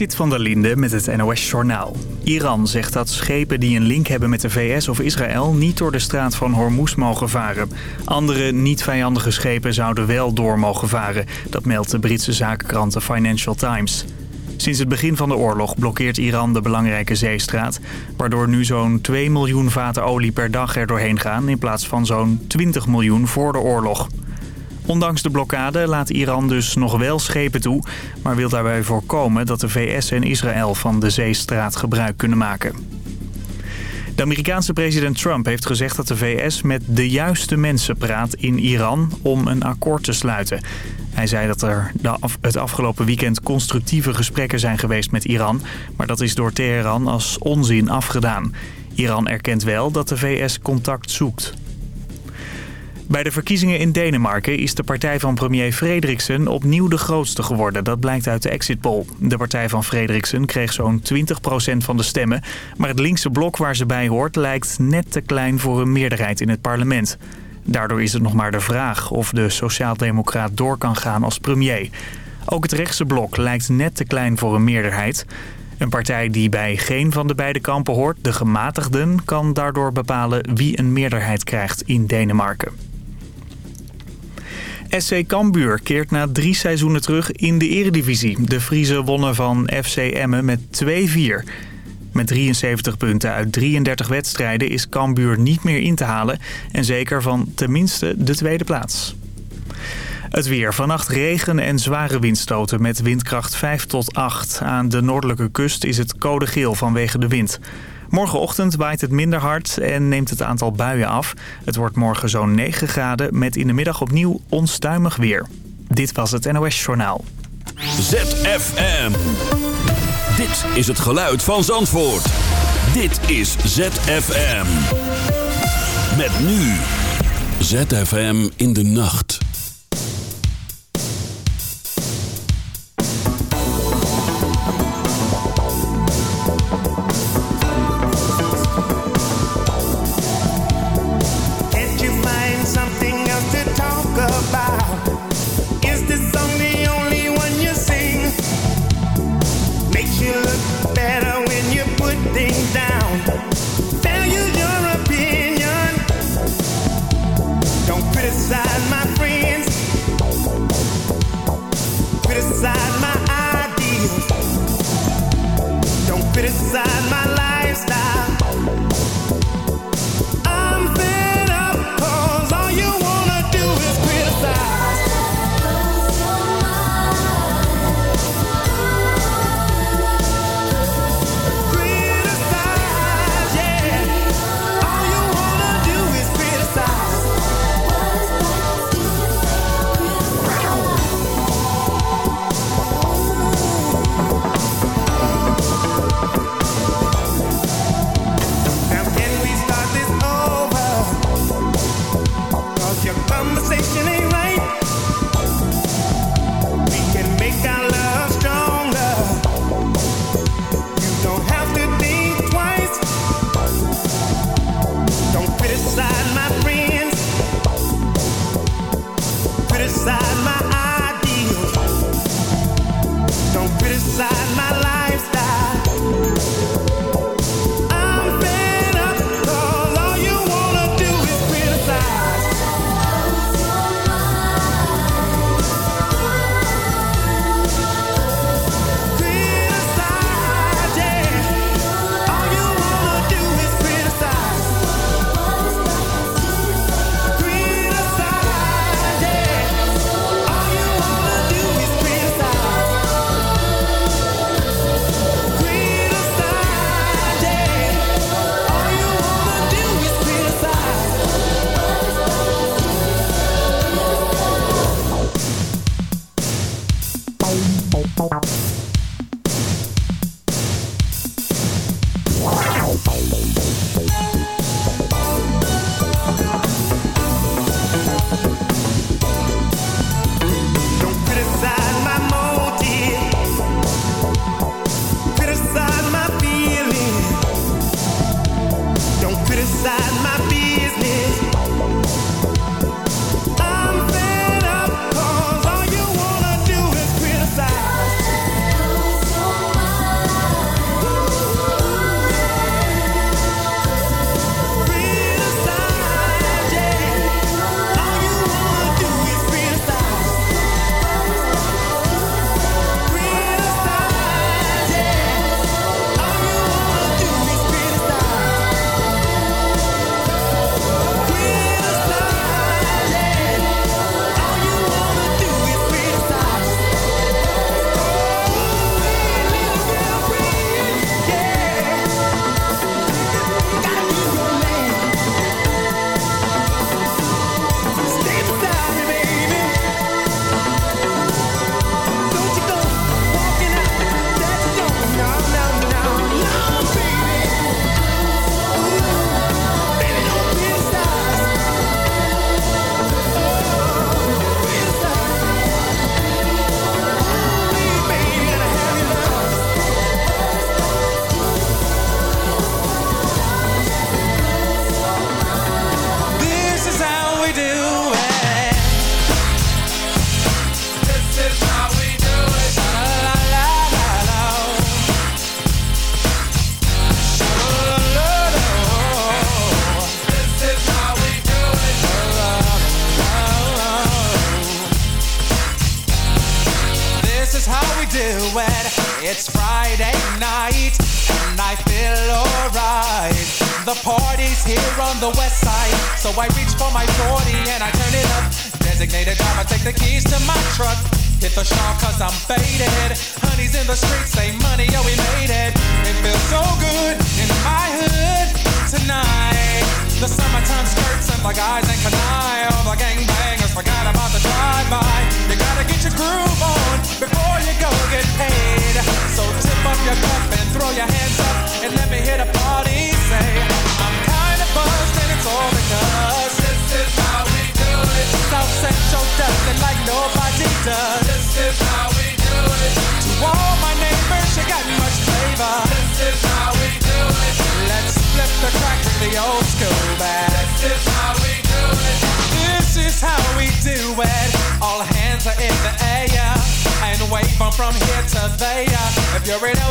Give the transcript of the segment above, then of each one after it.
Zit van der Linde met het NOS-journaal. Iran zegt dat schepen die een link hebben met de VS of Israël... niet door de straat van Hormuz mogen varen. Andere niet-vijandige schepen zouden wel door mogen varen. Dat meldt de Britse zakenkrant The Financial Times. Sinds het begin van de oorlog blokkeert Iran de belangrijke zeestraat... waardoor nu zo'n 2 miljoen vaten olie per dag er doorheen gaan... in plaats van zo'n 20 miljoen voor de oorlog. Ondanks de blokkade laat Iran dus nog wel schepen toe... maar wil daarbij voorkomen dat de VS en Israël van de zeestraat gebruik kunnen maken. De Amerikaanse president Trump heeft gezegd dat de VS met de juiste mensen praat in Iran om een akkoord te sluiten. Hij zei dat er het afgelopen weekend constructieve gesprekken zijn geweest met Iran, maar dat is door Teheran als onzin afgedaan. Iran erkent wel dat de VS contact zoekt. Bij de verkiezingen in Denemarken is de partij van premier Frederiksen opnieuw de grootste geworden. Dat blijkt uit de exit poll. De partij van Frederiksen kreeg zo'n 20% van de stemmen. Maar het linkse blok waar ze bij hoort lijkt net te klein voor een meerderheid in het parlement. Daardoor is het nog maar de vraag of de sociaaldemocraat door kan gaan als premier. Ook het rechtse blok lijkt net te klein voor een meerderheid. Een partij die bij geen van de beide kampen hoort, de gematigden... kan daardoor bepalen wie een meerderheid krijgt in Denemarken. SC Cambuur keert na drie seizoenen terug in de eredivisie. De Friese wonnen van FC Emmen met 2-4. Met 73 punten uit 33 wedstrijden is Cambuur niet meer in te halen... en zeker van tenminste de tweede plaats. Het weer. Vannacht regen en zware windstoten met windkracht 5 tot 8. Aan de noordelijke kust is het code geel vanwege de wind. Morgenochtend waait het minder hard en neemt het aantal buien af. Het wordt morgen zo'n 9 graden met in de middag opnieuw onstuimig weer. Dit was het NOS Journaal. ZFM. Dit is het geluid van Zandvoort. Dit is ZFM. Met nu. ZFM in de nacht.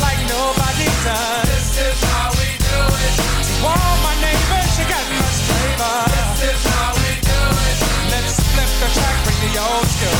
like nobody does. This is how we do it. My neighbor, she got. This is how we do it. Let's flip the track, bring the old school.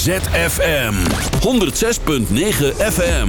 ZFM 106.9 FM.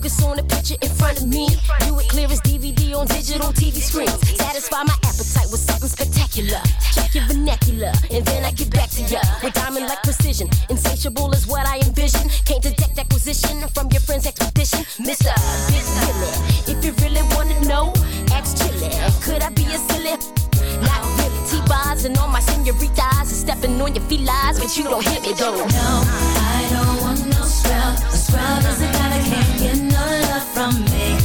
focus on the picture in front of me. Do it clear as DVD on digital TV screens. Satisfy my appetite with something spectacular. Check your vernacular, and then I get back to ya with diamond like precision. Insatiable is what I envision. Can't detect acquisition from your friend's expedition. Mister, Big if you really wanna know, ask Chilli. Could I be a silly? Not really. T-Boz and all my senoritas are stepping on your felines, but you don't hit me though. No, I don't want no scrub. A scrub is a guy that can't get from me.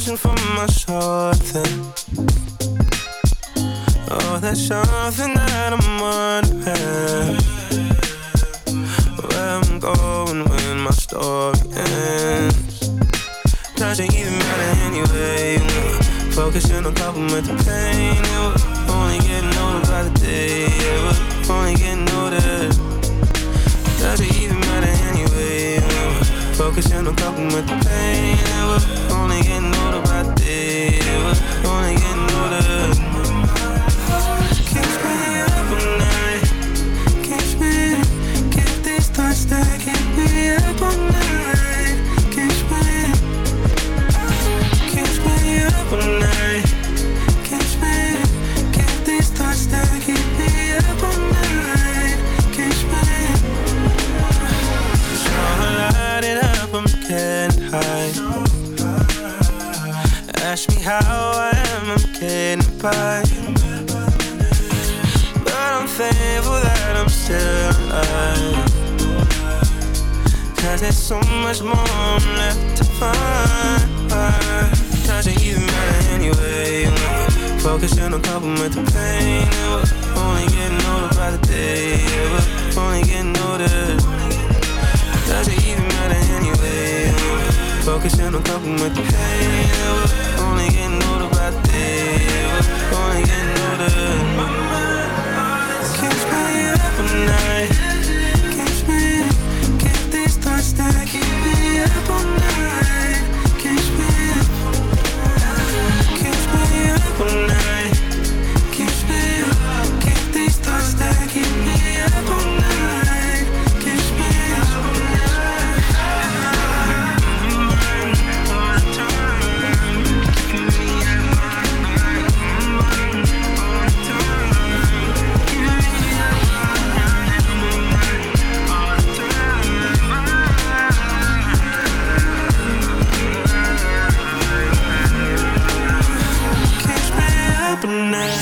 Searching for my something. Oh, that's something that I'm wondering. Where I'm going when my story ends. Doesn't even matter anyway. Focusing on coping with the pain. And we're only getting older by the day. Yeah, we're only getting older. Doesn't even matter anyway. Focusing on coping with the pain. And we're only getting older by. But I'm thankful that I'm still alive. Cause there's so much more I'm left to find. Doesn't even matter anyway. Focusing on coping with the pain. We're only getting older by the day. Yeah, only getting older. Doesn't even matter anyway. Focusing on coping with the pain. Yeah, only getting older by the day. Up all night.